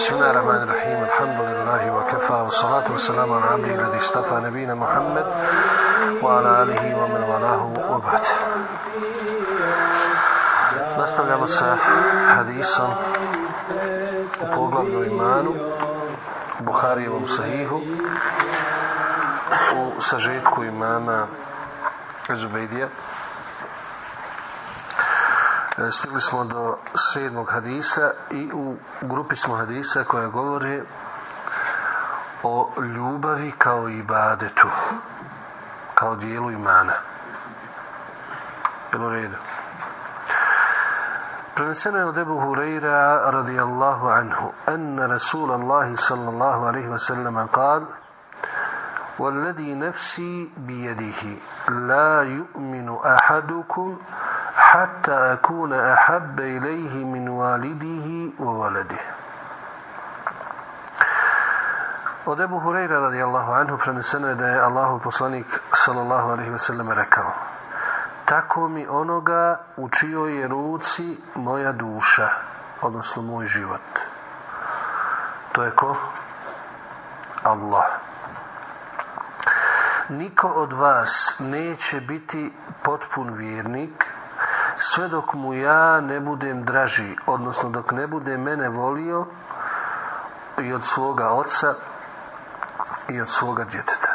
بسم الله الرحمن الرحيم الحمد لله وكفى والصلاة والسلام على عبده الذي اصطفى نبينا محمد وعلى آله ومن والاه وبعد Nastavljamo sa hadisom u poglavlju imanu u Buharijevom sahihu u sažetku imama stigli smo do sedmog hadisa i u grupi smo hadisa koja govori o ljubavi kao ibadetu kao dijelu imana bilo redu preneseno je od Ebu Hureyra radijallahu anhu anna Rasul Allahi sallallahu alaihi wasallam قال والذي نفسي بيده لا يؤمن أحدكم حتى أكون أحب إليه من والده وولده Od Ebu Hureyra radijallahu anhu preneseno je da je Allahu poslanik sallallahu alaihi wasallam rekao Tako mi onoga u čijoj je ruci moja duša, odnosno moj život. To je ko? Allah. Niko od vas neće biti potpun vjernik sve dok mu ja ne budem draži, odnosno dok ne bude mene volio i od svoga oca i od svoga djeteta.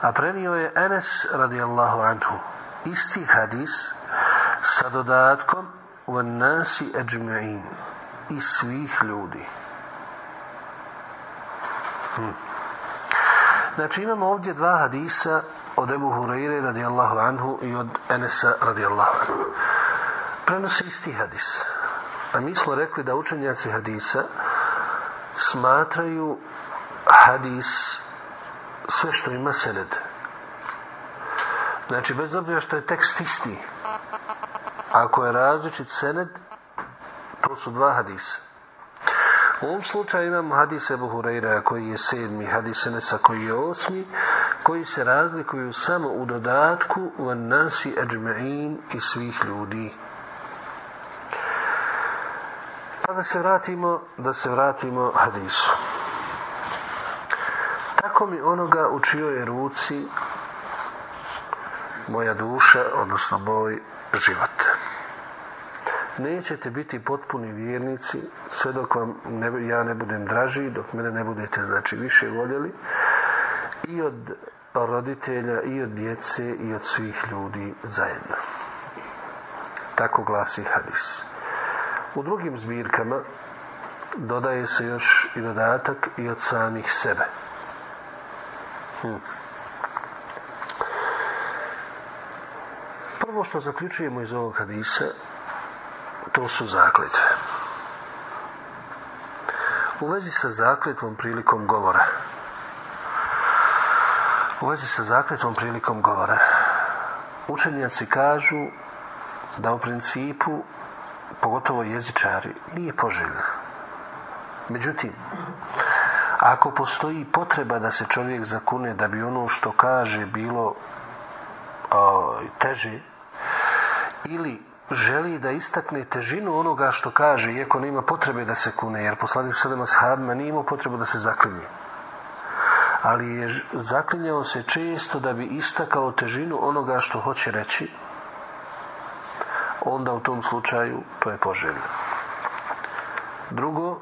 A prenio je Enes radijallahu anhu isti hadis sa dodatkom nasi ajma'in i svih ljudi. Hm. Znači imamo ovdje dva hadisa od Ebu Hureyre radijallahu anhu i od Enesa radijallahu anhu. Prenose isti hadis. A mi smo rekli da učenjaci hadisa smatraju hadis sve što ima sened. Znači, bez obzira što je tekst isti, ako je različit sened, to su dva hadisa. U ovom slučaju imamo hadis Ebu Hureyra koji je sedmi, hadis Enesa koji je osmi, koji se razlikuju samo u dodatku u nasi ajma'in i svih ljudi. Pa da se vratimo, da se vratimo hadisu. Tako mi onoga u čijoj ruci moja duša, odnosno moj život. Nećete biti potpuni vjernici sve dok vam ne, ja ne budem draži, dok mene ne budete znači više voljeli i od roditelja, i od djece, i od svih ljudi zajedno. Tako glasi hadis. U drugim zbirkama dodaje se još i dodatak i od samih sebe. Hm. Prvo što zaključujemo iz ovog hadisa, to su zakletve. U vezi sa zakletvom prilikom govora. U vezi sa zakletvom prilikom govora. Učenjaci kažu da u principu, pogotovo jezičari, nije poželjno. Međutim, ako postoji potreba da se čovjek zakune da bi ono što kaže bilo o, teže ili želi da istakne težinu onoga što kaže, iako nema potrebe da se kune, jer poslanik sallam ashabima nije imao potrebu da se zaklinje. Ali je zaklinjao se često da bi istakao težinu onoga što hoće reći, onda u tom slučaju to je poželjno. Drugo,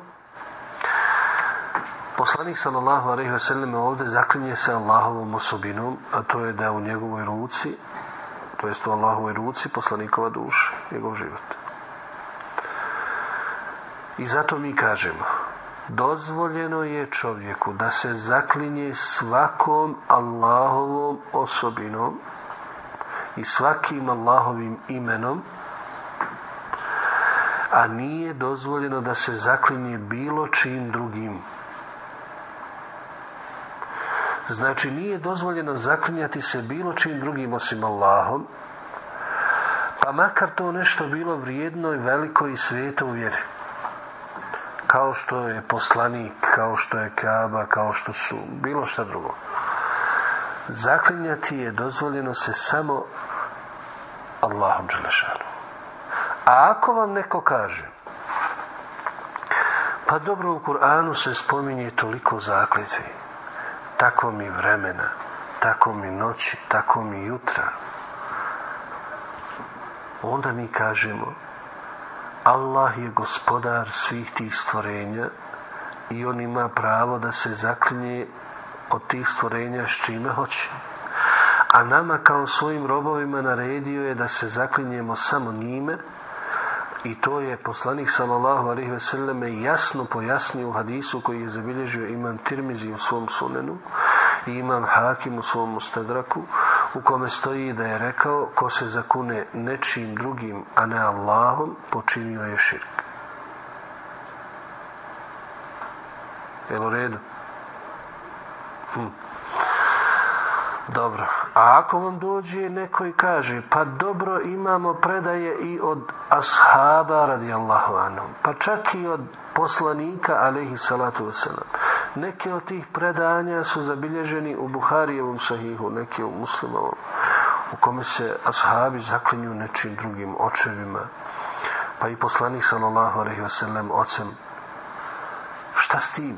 poslanik sallallahu alejhi ve sellem ovdje zaklinje se Allahovom osobinom, a to je da u njegovoj ruci to jest u Allahovoj ruci poslanikova duša, njegov život. I zato mi kažemo, dozvoljeno je čovjeku da se zaklinje svakom Allahovom osobinom i svakim Allahovim imenom, a nije dozvoljeno da se zaklinje bilo čim drugim. Znači nije dozvoljeno zaklinjati se bilo čim drugim osim Allahom, pa makar to nešto bilo vrijedno i veliko i sveto u vjeri kao što je poslanik, kao što je Kaaba, kao što su bilo šta drugo. Zaklinjati je dozvoljeno se samo Allahom Đelešanu. A ako vam neko kaže pa dobro u Kur'anu se spominje toliko zakljetvi tako mi vremena tako mi noći, tako mi jutra onda mi kažemo Allah je gospodar svih tih stvorenja i on ima pravo da se zaklinje od tih stvorenja s čime hoće. A nama kao svojim robovima naredio je da se zaklinjemo samo njime i to je poslanik sallallahu alaihi ve jasno pojasnio u hadisu koji je zabilježio imam Tirmizi u svom sunenu i imam Hakim u svom ustadraku u kome stoji da je rekao ko se zakune nečim drugim, a ne Allahom, počinio je širk. Jel u redu? Hm. Dobro. A ako vam dođe neko i kaže, pa dobro imamo predaje i od ashaba radijallahu anhu, pa čak i od poslanika alaihi salatu wasalam. Neke od tih predanja su zabilježeni u Buharijevom sahihu, neke u muslimovom, u kome se ashabi zaklinju nečim drugim očevima, pa i poslanik sallallahu alaihi wasallam ocem. Šta s tim?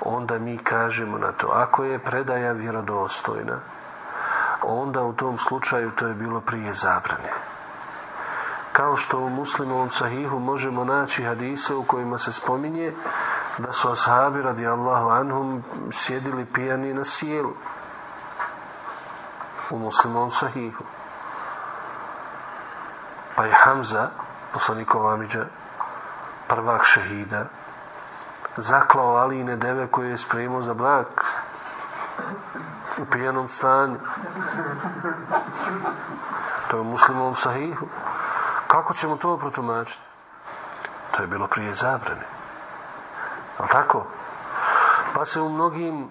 Onda mi kažemo na to, ako je predaja vjerodostojna, onda u tom slučaju to je bilo prije zabrane. Kao što u muslimovom sahihu možemo naći hadise u kojima se spominje da su ashabi radijallahu anhum sjedili pijani na sjelu u muslimom sahihu. Pa je Hamza, poslanikov Amidža, prvak šehida, zaklao Aline deve koje je spremao za brak u pijanom stanju. To je u muslimom sahihu. Kako ćemo to protumačiti? To je bilo prije zabrane. Ali tako? Pa se u mnogim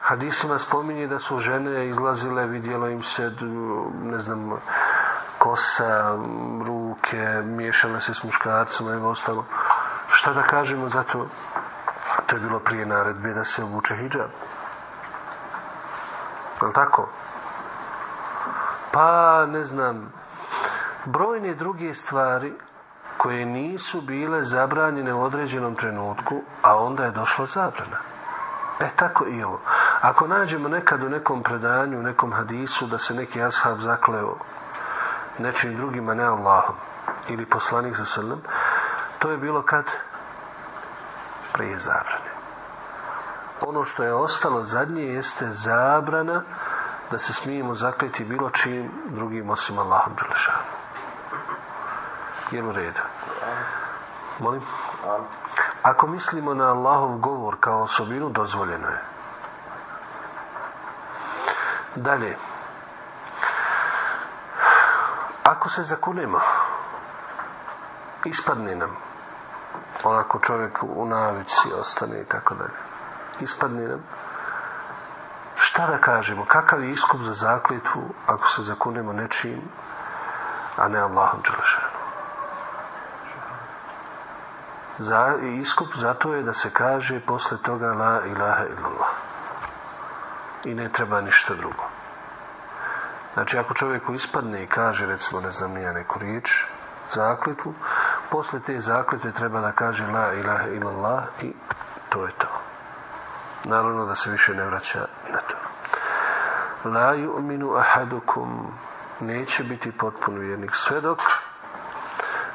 hadisima spominje da su žene izlazile, vidjelo im se, ne znam, kosa, ruke, miješale se s muškarcima i ostalo. Šta da kažemo za to? To je bilo prije naredbe da se obuče hijab. Je tako? Pa, ne znam, brojne druge stvari koje nisu bile zabranjene u određenom trenutku, a onda je došla zabrana. E tako i ovo. Ako nađemo nekad u nekom predanju, u nekom hadisu da se neki ashab zakleo nečim drugima, ne Allahom, ili poslanik za srnem, to je bilo kad prije zabrane. Ono što je ostalo zadnje jeste zabrana da se smijemo zakleti bilo čim drugim osim Allahom Đelešanu. Jel u redu? Molim? Ako mislimo na Allahov govor kao osobinu, dozvoljeno je. Dalje. Ako se zakunemo, ispadne nam, onako čovjek u navici ostane i tako dalje, ispadne nam, šta da kažemo, kakav je iskup za zakljetvu ako se zakunemo nečim, a ne Allahom Đelešanu. Za, iskup zato je da se kaže posle toga la ilaha illallah. I ne treba ništa drugo. Znači, ako čovjeku ispadne i kaže, recimo, ne znam nija neku riječ, zakljetvu, posle te zakletve treba da kaže la ilaha illallah i to je to. Naravno da se više ne vraća na to. La yu'minu ahadukum neće biti potpuno vjernik sve dok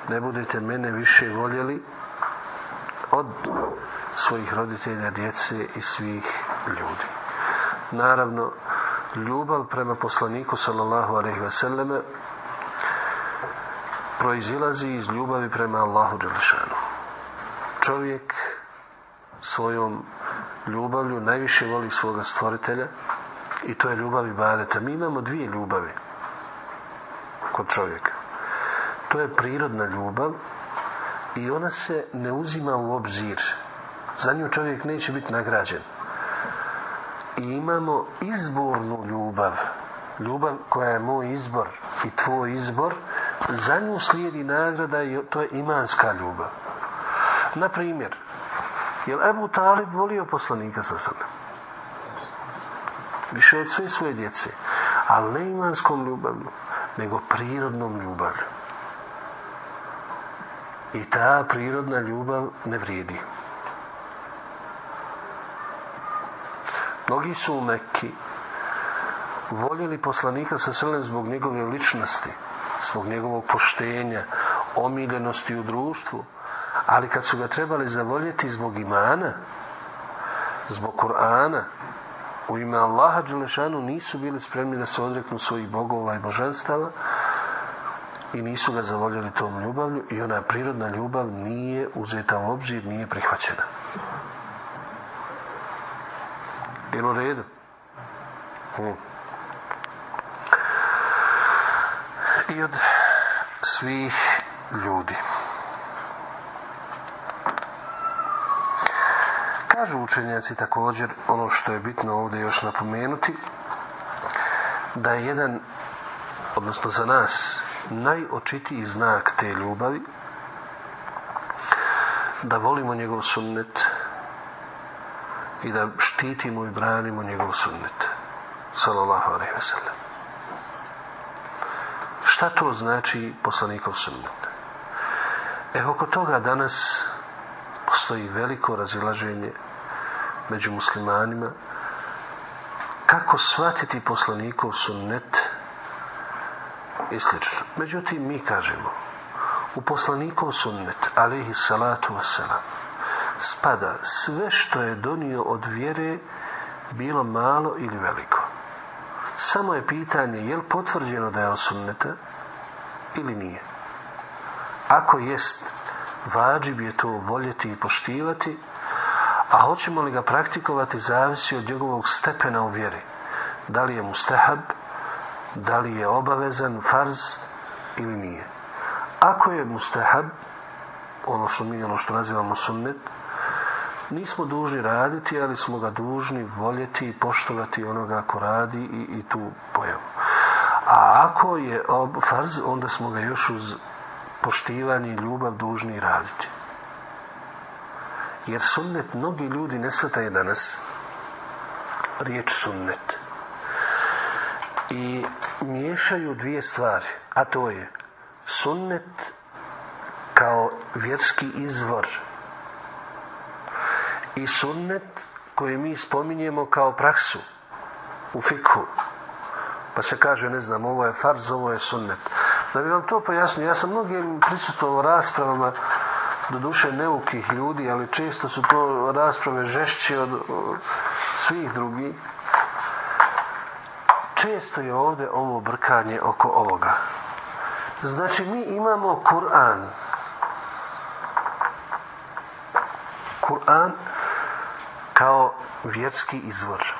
ne budete mene više voljeli od svojih roditelja, djece i svih ljudi. Naravno, ljubav prema poslaniku sallallahu alaihi ve selleme proizilazi iz ljubavi prema Allahu Đelešanu. Čovjek svojom ljubavlju najviše voli svoga stvoritelja i to je ljubav ibadeta. Mi imamo dvije ljubavi kod čovjeka. To je prirodna ljubav i ona se ne uzima u obzir. Za nju čovjek neće biti nagrađen. I imamo izbornu ljubav. Ljubav koja je moj izbor i tvoj izbor. Za nju slijedi nagrada i to je imanska ljubav. Na primjer, je Ebu Talib volio poslanika sa Više od sve svoje djece. Ali ne imanskom ljubavlju, nego prirodnom ljubavlju. I ta prirodna ljubav ne vrijedi. Mnogi su u Mekki voljeli poslanika sa srlem zbog njegove ličnosti, zbog njegovog poštenja, omiljenosti u društvu, ali kad su ga trebali zavoljeti zbog imana, zbog Kur'ana, u ime Allaha Đelešanu nisu bili spremni da se odreknu svojih bogova i božanstava i nisu ga zavoljeli tom ljubavlju i ona prirodna ljubav nije uzeta u obzir, nije prihvaćena. Je u redu? Hm. I od svih ljudi. Kažu učenjaci također, ono što je bitno ovdje još napomenuti, da je jedan, odnosno za nas, najočitiji znak te ljubavi, da volimo njegov sunnet i da štitimo i branimo njegov sunnet. Sallallahu alaihi wa sallam. Šta to znači poslanikov sunnet? Evo oko toga danas postoji veliko razilaženje među muslimanima kako shvatiti poslanikov sunnet i slično. Međutim, mi kažemo u poslanikov sunnet, alihi salatu wasalam, spada sve što je donio od vjere bilo malo ili veliko. Samo je pitanje je li potvrđeno da je od sunneta ili nije. Ako jest, vađib je to voljeti i poštivati, a hoćemo li ga praktikovati zavisi od njegovog stepena u vjeri. Da li je mustahab, da li je obavezan, farz ili nije. Ako je mustahab, ono što mi, ono što nazivamo sunnet, nismo dužni raditi, ali smo ga dužni voljeti i poštovati onoga ko radi i, i tu pojavu. A ako je ob, farz, onda smo ga još uz poštivanje i ljubav dužni raditi. Jer sunnet mnogi ljudi ne shvataju danas riječ sunnet. I miješaju dvije stvari, a to je sunnet kao vjerski izvor i sunnet koji mi spominjemo kao praksu u fikhu. Pa se kaže, ne znam, ovo je farz, ovo je sunnet. Da bi vam to pojasnio, ja sam mnogim prisustvovao raspravama do duše neukih ljudi, ali često su to rasprave žešće od svih drugih. Često je ovdje ovo brkanje oko ovoga. Znači, mi imamo Kur'an. Kur'an kao vjerski izvor.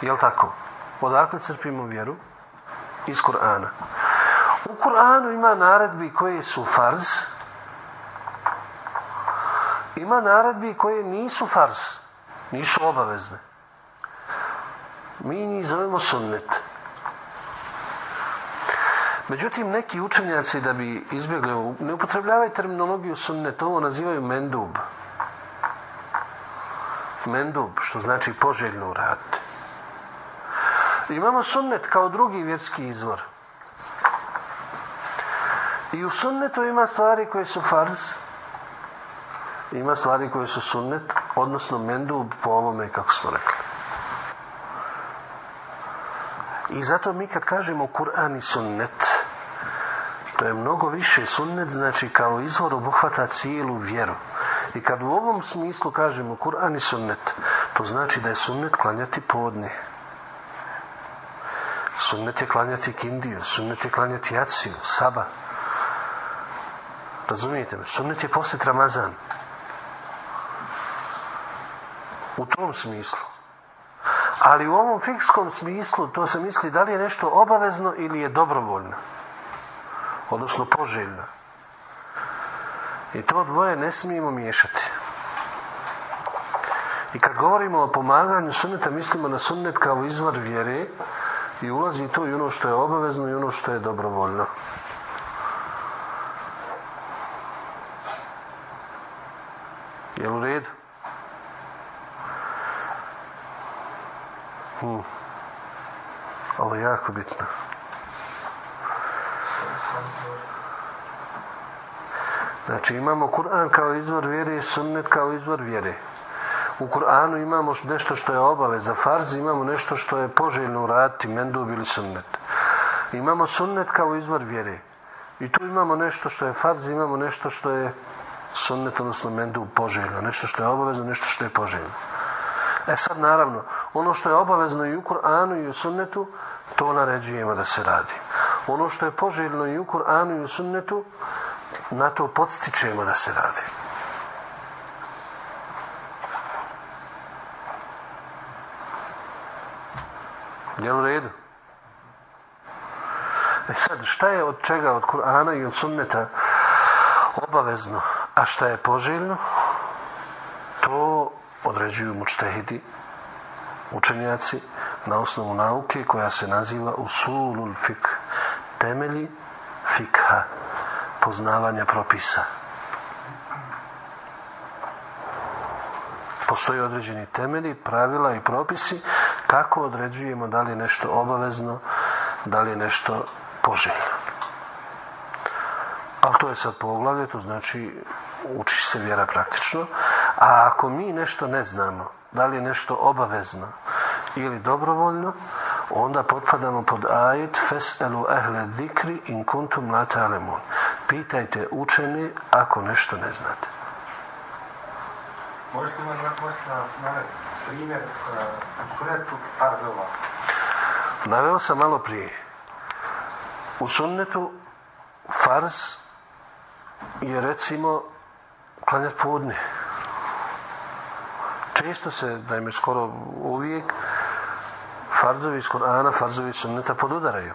Jel tako? Odakle crpimo vjeru? Iz Kur'ana. U Kur'anu ima naredbi koje su farz, ima naredbi koje nisu farz, nisu obavezne. Mi njih zovemo sunnet. Međutim, neki učenjaci da bi izbjegli ne upotrebljavaju terminologiju sunnet, ovo nazivaju mendub. Mendub, što znači poželjno uraditi. Imamo sunnet kao drugi vjerski izvor. I u sunnetu ima stvari koje su farz, ima stvari koje su sunnet, odnosno mendub po ovome kako smo rekli. I zato mi kad kažemo Kur'an i sunnet, to je mnogo više sunnet, znači kao izvor obuhvata cijelu vjeru. I kad u ovom smislu kažemo Kur'an i sunnet, to znači da je sunnet klanjati podne. Sunnet je klanjati kindiju, sunnet je klanjati jaciju, saba. Razumijete me? Sunnet je posjet Ramazan. U tom smislu. Ali u ovom fikskom smislu to se misli da li je nešto obavezno ili je dobrovoljno. Odnosno poželjno. I to dvoje ne smijemo miješati. I kad govorimo o pomaganju sunneta, mislimo na sunnet kao izvor vjere i ulazi to i ono što je obavezno i ono što je dobrovoljno. Je u redu? Ovo je jako bitno. Znači imamo Kur'an kao izvor vjere i sunnet kao izvor vjere. U Kur'anu imamo nešto što je obaveza farz, imamo nešto što je poželjno uraditi, mendub ili sunnet. Imamo sunnet kao izvor vjere. I tu imamo nešto što je farz, imamo nešto što je sunnet, odnosno mendub poželjno. Nešto što je obavezno, nešto što je poželjno. E sad naravno, ono što je obavezno i u Kur'anu i u sunnetu, to naređujemo da se radi. Ono što je poželjno i u Kur'anu i u sunnetu, na to podstičemo da se radi. Je u redu? E sad, šta je od čega, od Kur'ana i od sunneta obavezno, a šta je poželjno? Određuju mučtehidi, učenjaci, na osnovu nauke koja se naziva usulul fik, temelji fikha, poznavanja propisa. Postoji određeni temelji, pravila i propisi kako određujemo da li je nešto obavezno, da li je nešto poželjno. Ali to je sad poglavlje, to znači uči se vjera praktično. A ako mi nešto ne znamo, da li je nešto obavezno ili dobrovoljno, onda potpadamo pod ajet feselu ehle zikri in kuntum la ta'lemun. Pitajte učeni ako nešto ne znate. Možete navesti primjer u sunetu farzova? Naveo sam malo prije. U sunnetu farz je recimo klanjat podne. Često se, naime skoro uvijek, farzovi iz Korana, farzovi sunneta podudaraju.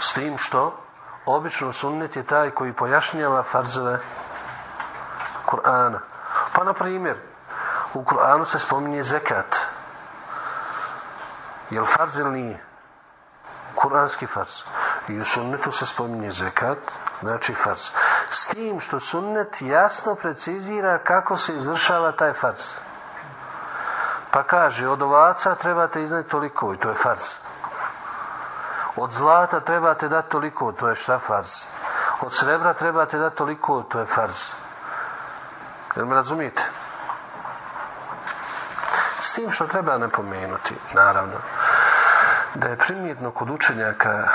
S tim što obično sunnet je taj koji pojašnjava farzove Kur'ana. Pa na primjer, u Kur'anu se spominje zekat. Jel farz ili nije? Kur'anski farz. I u sunnetu se spominje zekat, znači farz. S tim što sunnet jasno precizira kako se izvršava taj farz. Pa kaže, od ovaca trebate izneti toliko i to je farz. Od zlata trebate dati toliko, to je šta farz. Od srebra trebate dati toliko, to je farz. Jel me razumijete? S tim što treba napomenuti, naravno, da je primjetno kod učenjaka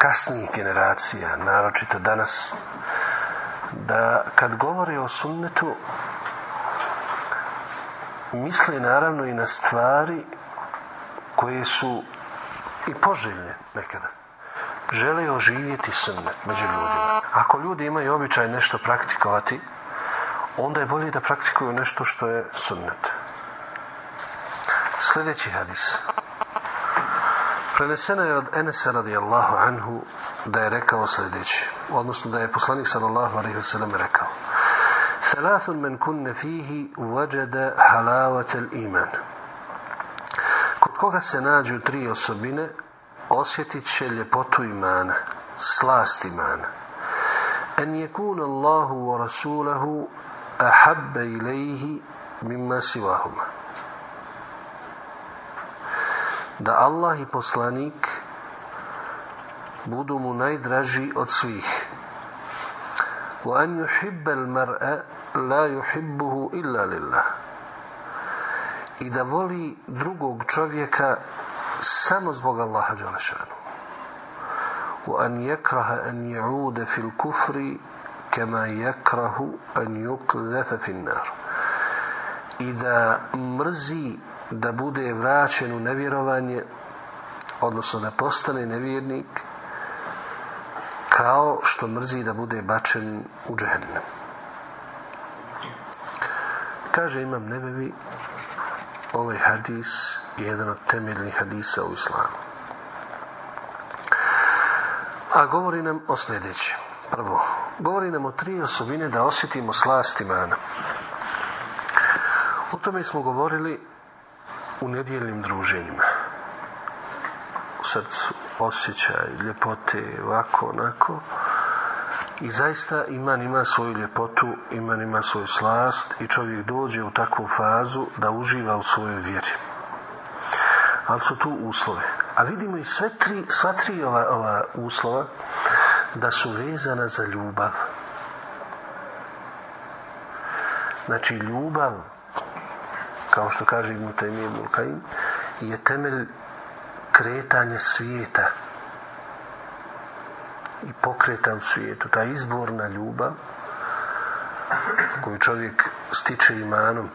kasnijih generacija, naročito danas, da kad govori o sunnetu, misle naravno i na stvari koje su i poželjne nekada. Žele oživjeti sunnet među ljudima. Ako ljudi imaju običaj nešto praktikovati, onda je bolje da praktikuju nešto što je sunnet. Sljedeći hadis. Preneseno je od Enesa radijallahu anhu da je rekao sljedeći, odnosno da je poslanik sallallahu alaihi wa sallam rekao ثلاث من كن فيه وجد حلاوة الإيمان Kod koga se nađu tri osobine, osjetit će ljepotu imana, slast imana. En jekun Allahu wa rasulahu ahabbe ilaihi mimma sivahuma. Da Allah i poslanik budu mu najdraži od svih. وأن يحب المرء لا يحبه إلا لله i da voli drugog čovjeka samo zbog Allaha Đalešanu. وأن يكره أن يعود في الكفر كما يكره أن يقذف في النار i da mrzi da bude vraćen u nevjerovanje odnosno da postane nevjernik kao što mrzi da bude bačen u džehennem. Kaže imam nebevi ovaj hadis je jedan od temeljnih hadisa u islamu. A govori nam o sljedećem. Prvo, govori nam o tri osobine da osjetimo slast imana. O tome smo govorili u nedjeljnim druženjima. U srcu, osjećaj, ljepote, ovako, onako. I zaista iman ima svoju ljepotu, iman ima svoju slast i čovjek dođe u takvu fazu da uživa u svojoj vjeri. Ali su tu uslove. A vidimo i sve tri, sva tri ova, ova uslova da su vezana za ljubav. Znači ljubav, kao što kaže Ibn Taymiyyah Mulkaim, je temelj kretanja svijeta i pokreta u svijetu. Ta izborna ljubav koju čovjek stiče imanom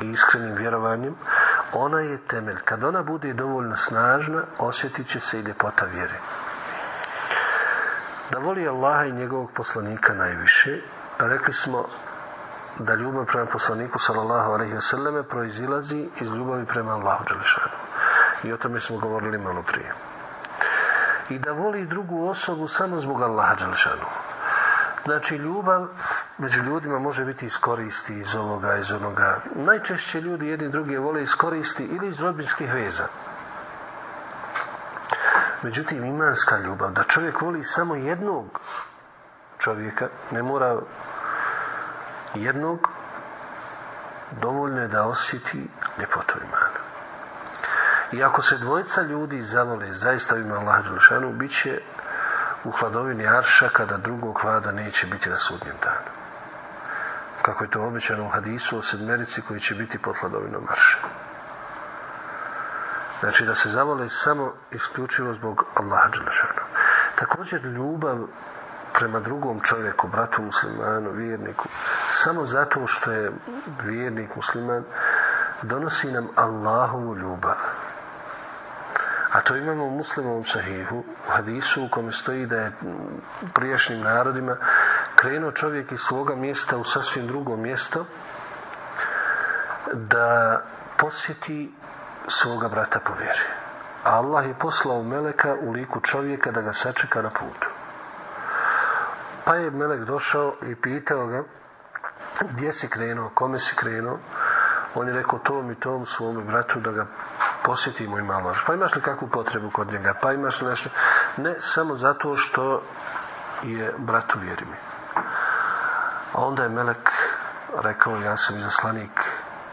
i iskrenim vjerovanjem, ona je temelj. Kad ona bude dovoljno snažna, osjetit će se i ljepota vjere. Da voli Allaha i njegovog poslanika najviše, rekli smo da ljubav prema poslaniku sallallahu alaihi ve selleme proizilazi iz ljubavi prema Allahu Đelešanu. I o tome smo govorili malo prije. I da voli drugu osobu samo zbog Allaha Đelešanu. Znači, ljubav među ljudima može biti iskoristi iz ovoga, iz onoga. Najčešće ljudi jedni drugi vole iskoristi ili iz rodbinskih veza. Međutim, imanska ljubav, da čovjek voli samo jednog čovjeka, ne mora jednog, dovoljno je da osjeti ljepotu imana. I ako se dvojica ljudi zavole zaista u Allah Đelešanu, bit će u hladovini Arša kada drugog hlada neće biti na sudnjem danu. Kako je to običano u hadisu o sedmerici koji će biti pod hladovinom Arša. Znači da se zavole samo isključivo zbog Allaha Đelešanu. Također ljubav prema drugom čovjeku, bratu muslimanu, vjerniku, samo zato što je vjernik musliman, donosi nam Allahovu ljubav. A to imamo u muslimovom sahihu, u hadisu u kome stoji da je prijašnjim narodima krenuo čovjek iz svoga mjesta u sasvim drugo mjesto da posjeti svoga brata po vjeri. Allah je poslao meleka u liku čovjeka da ga sačeka na putu. Pa je melek došao i pitao ga gdje si krenuo, kome si krenuo. On je rekao tom i tom svome bratu da ga posjetimo i malo. Pa imaš li kakvu potrebu kod njega? Pa imaš li nešto? Ne, samo zato što je bratu vjeri mi. A onda je Melek rekao, ja sam izaslanik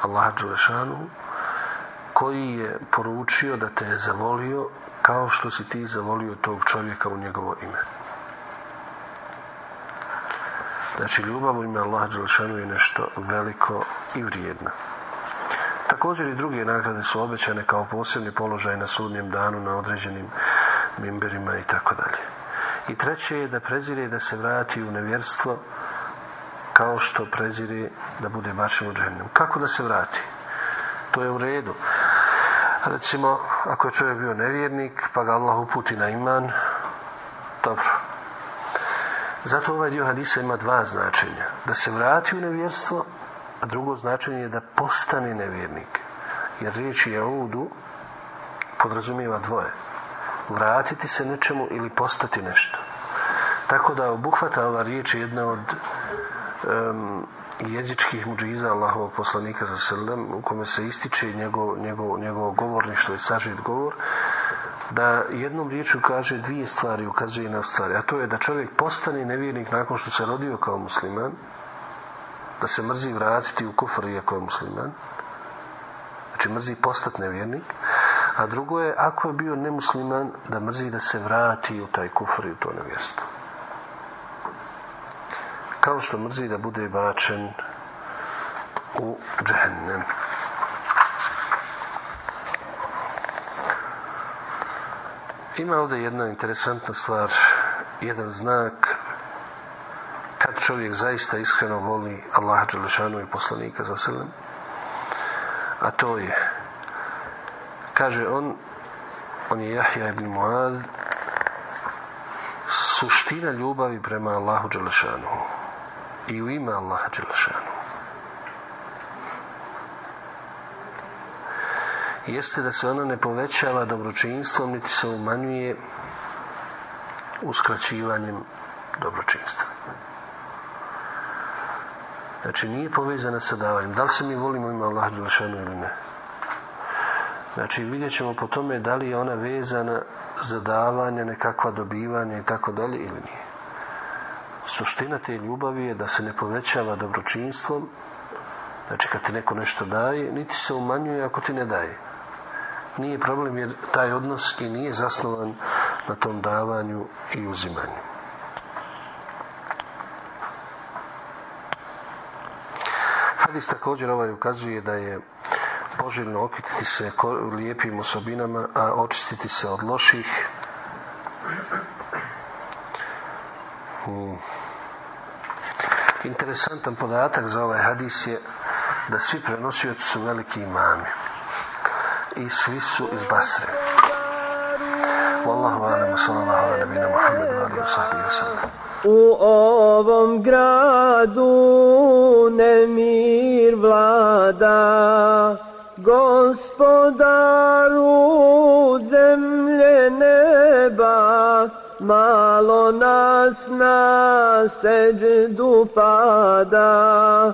Allaha Đelešanu, koji je poručio da te je zavolio kao što si ti zavolio tog čovjeka u njegovo ime. Znači, ljubav u ime Allaha Đelešanu je nešto veliko i vrijedno. Također i druge nagrade su obećane kao posebni položaj na sudnjem danu na određenim mimberima i tako dalje. I treće je da prezire da se vrati u nevjerstvo kao što prezire da bude bačen u džehennem. Kako da se vrati? To je u redu. Recimo, ako je čovjek bio nevjernik, pa ga Allah uputi na iman, dobro. Zato ovaj dio hadisa ima dva značenja. Da se vrati u nevjerstvo, a drugo značenje je da postane nevjernik. Jer riječ jaudu podrazumijeva dvoje. Vratiti se nečemu ili postati nešto. Tako da obuhvata ova riječ jedna od um, jezičkih muđiza Allahovog poslanika za sredem u kome se ističe njegov, njegov, njegov govorništvo i sažet govor da jednom riječu kaže dvije stvari ukazuje na stvari a to je da čovjek postane nevjernik nakon što se rodio kao musliman da se mrzi vratiti u kufr iako je musliman. Znači mrzi postati nevjernik. A drugo je ako je bio nemusliman da mrzi da se vrati u taj kufr i u to nevjerstvo. Kao što mrzi da bude bačen u džehennem. Ima ovdje jedna interesantna stvar, jedan znak kad čovjek zaista iskreno voli Allaha Đelešanu i poslanika za selem, a to je kaže on on je Jahja ibn Muad, suština ljubavi prema Allahu Đelešanu i u ime Allaha Đelešanu. Jeste da se ona ne povećava dobročinstvom, niti se umanjuje uskraćivanjem dobročinstva. Znači, nije povezana sa davanjem. Da li se mi volimo ima Allah Đelešanu ili ne? Znači, vidjet ćemo po tome da li je ona vezana za davanje, nekakva dobivanja i tako dalje ili nije. Suština te ljubavi je da se ne povećava dobročinstvom, znači kad ti neko nešto daje, niti se umanjuje ako ti ne daje. Nije problem jer taj odnos i nije zasnovan na tom davanju i uzimanju. Hadis također ovaj ukazuje da je poželjno okititi se lijepim osobinama, a očistiti se od loših. Hmm. Interesantan podatak za ovaj hadis je da svi prenosioci su veliki imami i svi su iz Basre. Wallahu alaihi sallallahu ala nabina Muhammedu alihi sahbihi wa sallam. U ovom gradu nemir vlada, gospodaru zemlje neba, malo nas na seđdu pada,